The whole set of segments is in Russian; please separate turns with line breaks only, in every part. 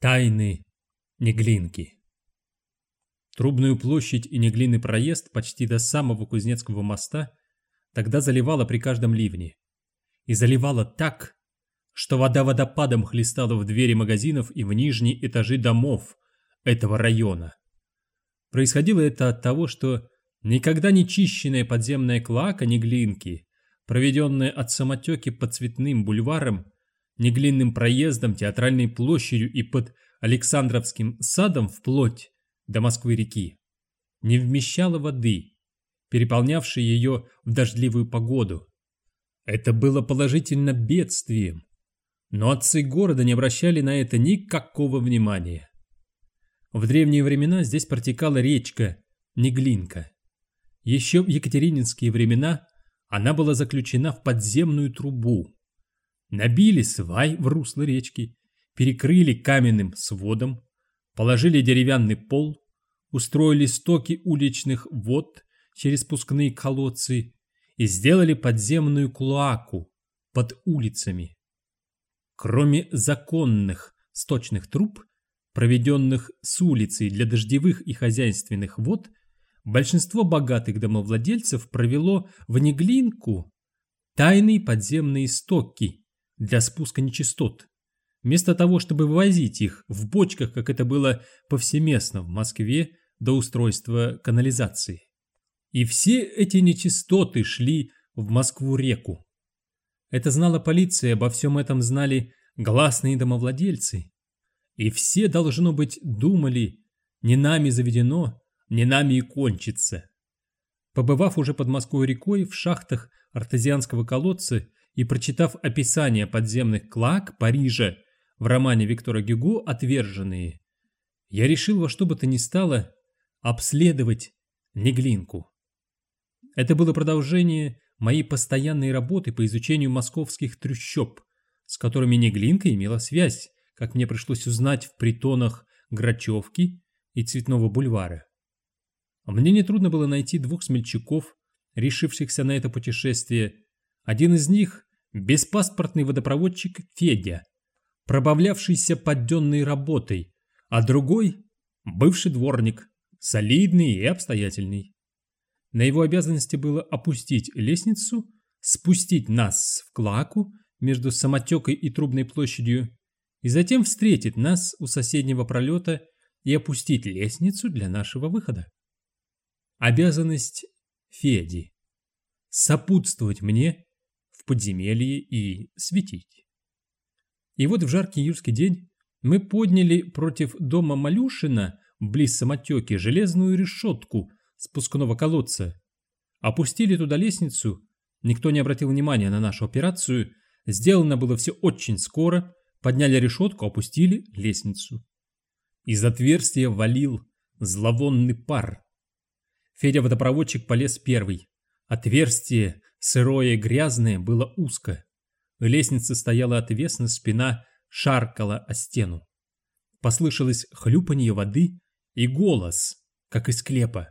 Тайны Неглинки Трубную площадь и Неглинный проезд почти до самого Кузнецкого моста тогда заливало при каждом ливне. И заливало так, что вода водопадом хлестала в двери магазинов и в нижние этажи домов этого района. Происходило это от того, что никогда не чищенная подземная клака Неглинки, проведенная от самотеки по цветным бульварам, Неглинным проездом, театральной площадью и под Александровским садом вплоть до Москвы-реки, не вмещала воды, переполнявшей ее в дождливую погоду. Это было положительно бедствием, но отцы города не обращали на это никакого внимания. В древние времена здесь протекала речка Неглинка. Еще в екатерининские времена она была заключена в подземную трубу. Набили свай в русло речки, перекрыли каменным сводом, положили деревянный пол, устроили стоки уличных вод через пускные колодцы и сделали подземную клоаку под улицами. Кроме законных сточных труб, проведенных с улицей для дождевых и хозяйственных вод, большинство богатых домовладельцев провело в Неглинку тайные подземные стоки для спуска нечистот. Вместо того, чтобы вывозить их в бочках, как это было повсеместно в Москве до устройства канализации. И все эти нечистоты шли в Москву-реку. Это знала полиция, обо всем этом знали гласные домовладельцы. И все, должно быть, думали, не нами заведено, не нами и кончится. Побывав уже под Москвой-рекой в шахтах артезианского колодца и прочитав описание подземных клак Парижа в романе Виктора Гюго «Отверженные», я решил во что бы то ни стало обследовать Неглинку. Это было продолжение моей постоянной работы по изучению московских трущоб, с которыми Неглинка имела связь, как мне пришлось узнать в притонах Грачевки и Цветного бульвара. Мне нетрудно было найти двух смельчаков, решившихся на это путешествие. Один из них – беспаспортный водопроводчик Федя, пробавлявшийся подденной работой, а другой – бывший дворник, солидный и обстоятельный. На его обязанности было опустить лестницу, спустить нас в клаку между самотекой и трубной площадью и затем встретить нас у соседнего пролета и опустить лестницу для нашего выхода. Обязанность Феди – сопутствовать мне в подземелье и светить. И вот в жаркий июльский день мы подняли против дома Малюшина, близ самотеки, железную решетку спускного колодца. Опустили туда лестницу, никто не обратил внимания на нашу операцию, сделано было все очень скоро, подняли решетку, опустили лестницу. Из отверстия валил зловонный пар. Федя-водопроводчик полез первый. Отверстие, сырое и грязное, было узко. Лестница стояла отвесно, спина шаркала о стену. Послышалось хлюпанье воды и голос, как из склепа.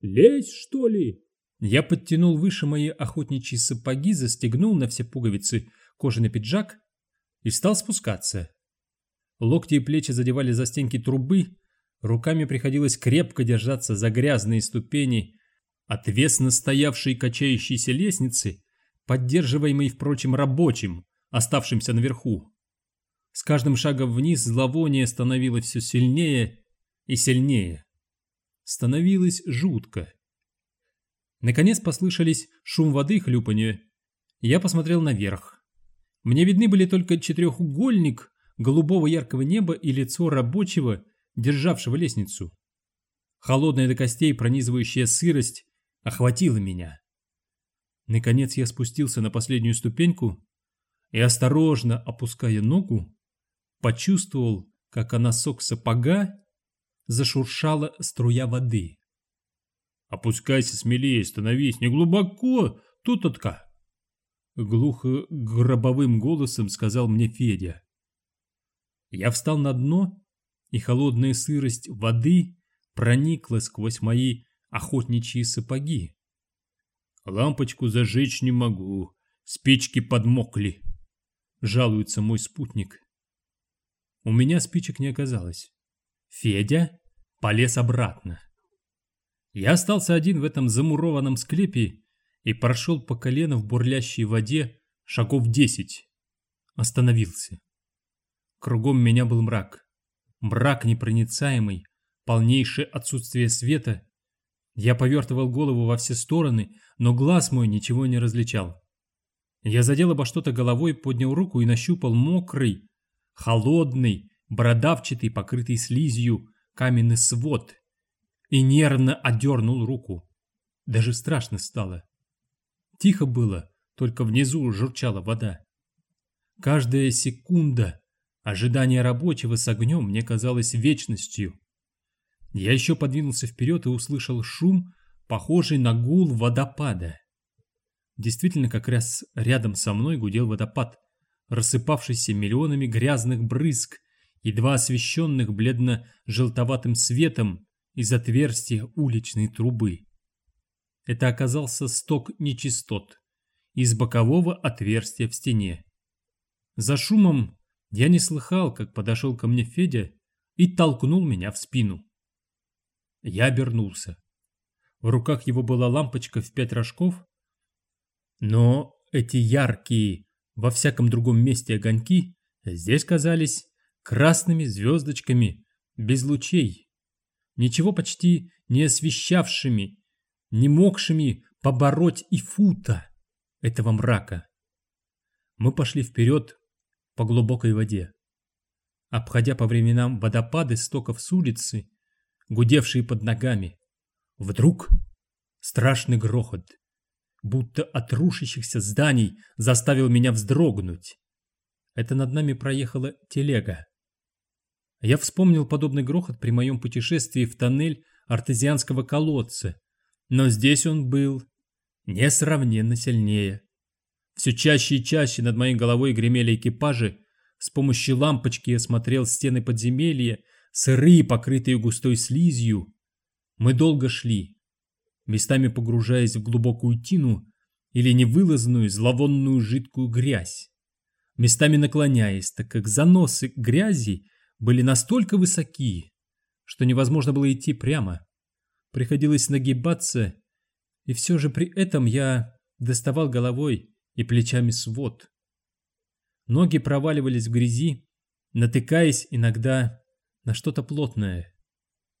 «Лезь, что ли?»
Я подтянул выше мои охотничьи сапоги, застегнул на все пуговицы кожаный пиджак и стал спускаться. Локти и плечи задевали за стенки трубы, руками приходилось крепко держаться за грязные ступени отвесно стоявшей качающейся лестницы поддерживаемый, впрочем, рабочим, оставшимся наверху. С каждым шагом вниз зловоние становилось все сильнее и сильнее. Становилось жутко. Наконец послышались шум воды и хлюпанье. Я посмотрел наверх. Мне видны были только четырехугольник голубого яркого неба и лицо рабочего, державшего лестницу. Холодная до костей пронизывающая сырость охватила меня. Наконец я спустился на последнюю ступеньку и, осторожно опуская ногу, почувствовал, как о носок сапога зашуршала струя воды. «Опускайся смелее, становись, не глубоко, тут-отка!» Глухо гробовым голосом сказал мне Федя. Я встал на дно, и холодная сырость воды проникла сквозь мои охотничьи сапоги. Лампочку зажечь не могу, спички подмокли, жалуется мой спутник. У меня спичек не оказалось. Федя полез обратно. Я остался один в этом замурованном склепе и прошел по колено в бурлящей воде шагов десять. Остановился. Кругом меня был мрак. Мрак непроницаемый, полнейшее отсутствие света. Я повертывал голову во все стороны, но глаз мой ничего не различал. Я задел обо что-то головой, поднял руку и нащупал мокрый, холодный, бородавчатый, покрытый слизью, каменный свод и нервно одернул руку. Даже страшно стало. Тихо было, только внизу журчала вода. Каждая секунда ожидания рабочего с огнем мне казалась вечностью. Я еще подвинулся вперед и услышал шум, похожий на гул водопада. Действительно, как раз рядом со мной гудел водопад, рассыпавшийся миллионами грязных брызг, едва освещенных бледно-желтоватым светом из отверстия уличной трубы. Это оказался сток нечистот из бокового отверстия в стене. За шумом я не слыхал, как подошел ко мне Федя и толкнул меня в спину. Я обернулся. В руках его была лампочка в пять рожков, но эти яркие во всяком другом месте огоньки здесь казались красными звездочками без лучей, ничего почти не освещавшими, не могшими побороть и фута этого мрака. Мы пошли вперед по глубокой воде. Обходя по временам водопады стоков с улицы, гудевшие под ногами, вдруг страшный грохот будто от рушащихся зданий, заставил меня вздрогнуть. Это над нами проехала телега. Я вспомнил подобный грохот при моем путешествии в тоннель артезианского колодца, но здесь он был несравненно сильнее. Все чаще и чаще над моей головой гремели экипажи, с помощью лампочки я смотрел стены подземелья, сырые, покрытые густой слизью. Мы долго шли, местами погружаясь в глубокую тину или невылазную зловонную жидкую грязь, местами наклоняясь, так как заносы грязи были настолько высоки, что невозможно было идти прямо. Приходилось нагибаться, и все же при этом я доставал головой и плечами свод. Ноги проваливались в грязи, натыкаясь иногда на что-то плотное.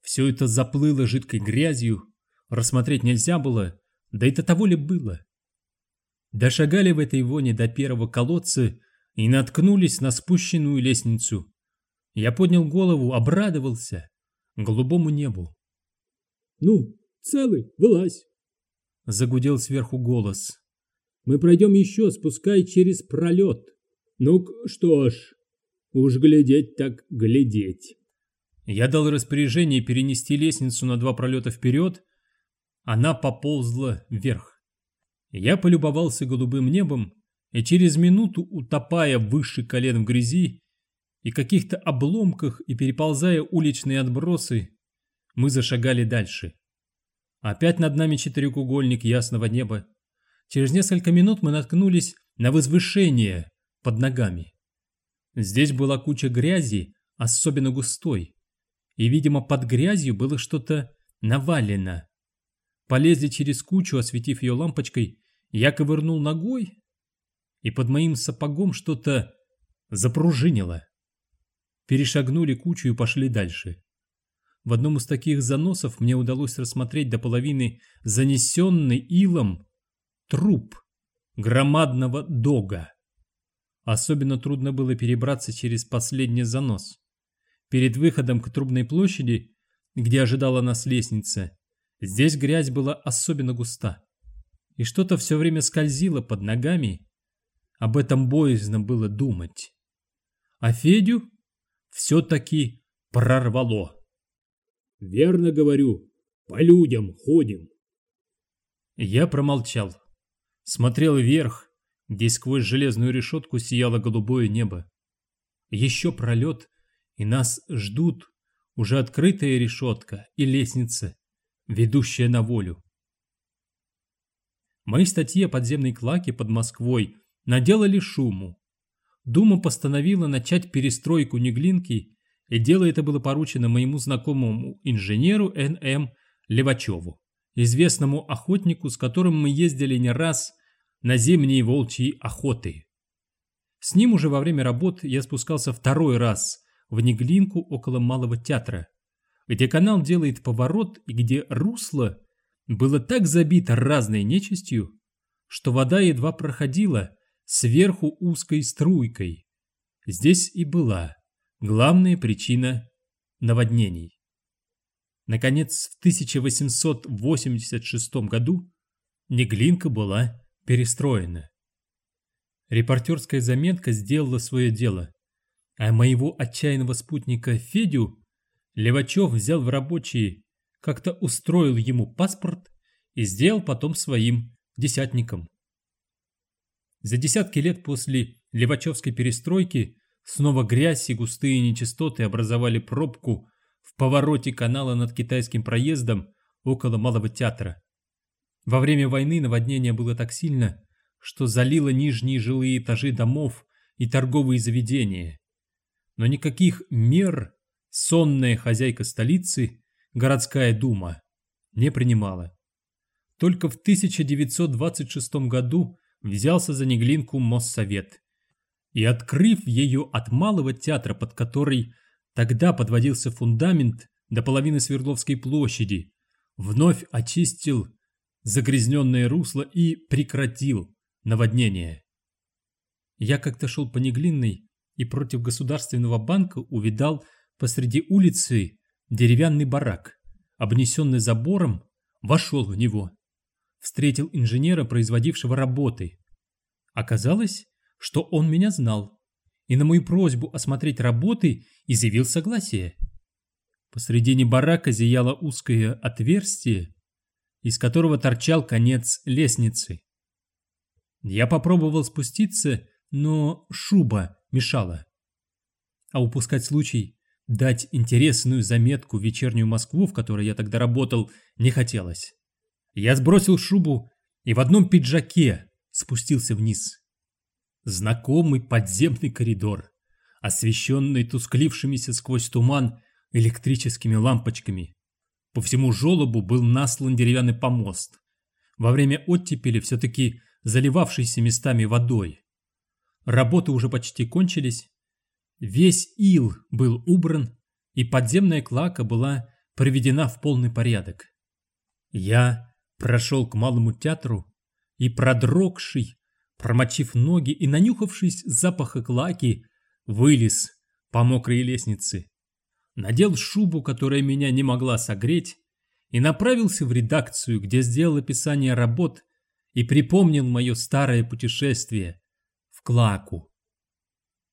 Все это заплыло жидкой грязью, Рассмотреть нельзя было, да до того ли было. Дошагали в этой воне до первого колодца и наткнулись на спущенную лестницу. Я поднял голову, обрадовался голубому небу.
«Ну, целый, вылазь!»
Загудел сверху голос.
«Мы пройдем еще, спускай через пролет. ну что ж, уж глядеть так глядеть».
Я дал распоряжение перенести лестницу на два пролета вперед она поползла вверх. Я полюбовался голубым небом, и через минуту, утопая выше колен в грязи и каких-то обломках и переползая уличные отбросы, мы зашагали дальше. Опять над нами четырехугольник ясного неба. Через несколько минут мы наткнулись на возвышение под ногами. Здесь была куча грязи, особенно густой, и, видимо, под грязью было что-то навалено. Полезли через кучу, осветив ее лампочкой, я ковырнул ногой, и под моим сапогом что-то запружинило. Перешагнули кучу и пошли дальше. В одном из таких заносов мне удалось рассмотреть до половины занесенный илом труп громадного дога. Особенно трудно было перебраться через последний занос. Перед выходом к трубной площади, где ожидала нас лестница, Здесь грязь была особенно густа, и что-то все время скользило под ногами. Об этом боязно было думать. А Федю все-таки прорвало.
«Верно говорю, по людям ходим».
Я промолчал. Смотрел вверх, где сквозь железную решетку сияло голубое небо. Еще пролет, и нас ждут уже открытая решетка и лестница, ведущая на волю. Мои статьи о подземной клаке под Москвой наделали шуму. Дума постановила начать перестройку Неглинки, и дело это было поручено моему знакомому инженеру Н.М. Левачеву, известному охотнику, с которым мы ездили не раз на зимние волчьи охоты. С ним уже во время работ я спускался второй раз в Неглинку около Малого театра, где канал делает поворот и где русло было так забито разной нечистью, что вода едва проходила сверху узкой струйкой. Здесь и была главная причина наводнений. Наконец, в 1886 году Неглинка была перестроена. Репортерская заметка сделала свое дело, а моего отчаянного спутника Федю Левачев взял в рабочие, как-то устроил ему паспорт и сделал потом своим десятником. За десятки лет после Левачевской перестройки снова грязь и густые нечистоты образовали пробку в повороте канала над китайским проездом около Малого театра. Во время войны наводнение было так сильно, что залило нижние жилые этажи домов и торговые заведения. Но никаких мер сонная хозяйка столицы, городская дума, не принимала. Только в 1926 году взялся за Неглинку Моссовет. И открыв ее от малого театра, под который тогда подводился фундамент до половины Свердловской площади, вновь очистил загрязненное русло и прекратил наводнение. Я как-то шел по Неглинной и против Государственного банка увидал посреди улицы деревянный барак, обнесенный забором, вошел в него. Встретил инженера, производившего работы. Оказалось, что он меня знал, и на мою просьбу осмотреть работы изъявил согласие. Посредине барака зияло узкое отверстие, из которого торчал конец лестницы. Я попробовал спуститься, но шуба мешала. А упускать случай дать интересную заметку в вечернюю Москву, в которой я тогда работал, не хотелось. Я сбросил шубу и в одном пиджаке спустился вниз. Знакомый подземный коридор, освещенный тусклившимися сквозь туман электрическими лампочками. По всему желобу был наслан деревянный помост, во время оттепели все-таки заливавшийся местами водой. Работы уже почти кончились. Весь ил был убран, и подземная клака была приведена в полный порядок. Я прошел к малому театру и, продрогший, промочив ноги и нанюхавшись запаха клаки, вылез по мокрой лестнице надел шубу, которая меня не могла согреть, и направился в редакцию, где сделал описание работ и припомнил мое старое путешествие Клаку.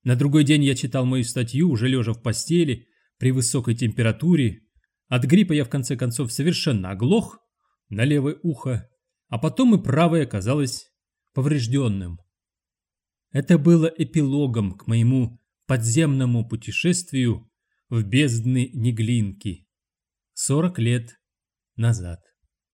На другой день я читал мою статью, уже лежа в постели, при высокой температуре. От гриппа я в конце концов совершенно оглох на левое ухо, а потом и правое оказалось поврежденным. Это было эпилогом к моему подземному путешествию в бездны Неглинки. Сорок лет назад.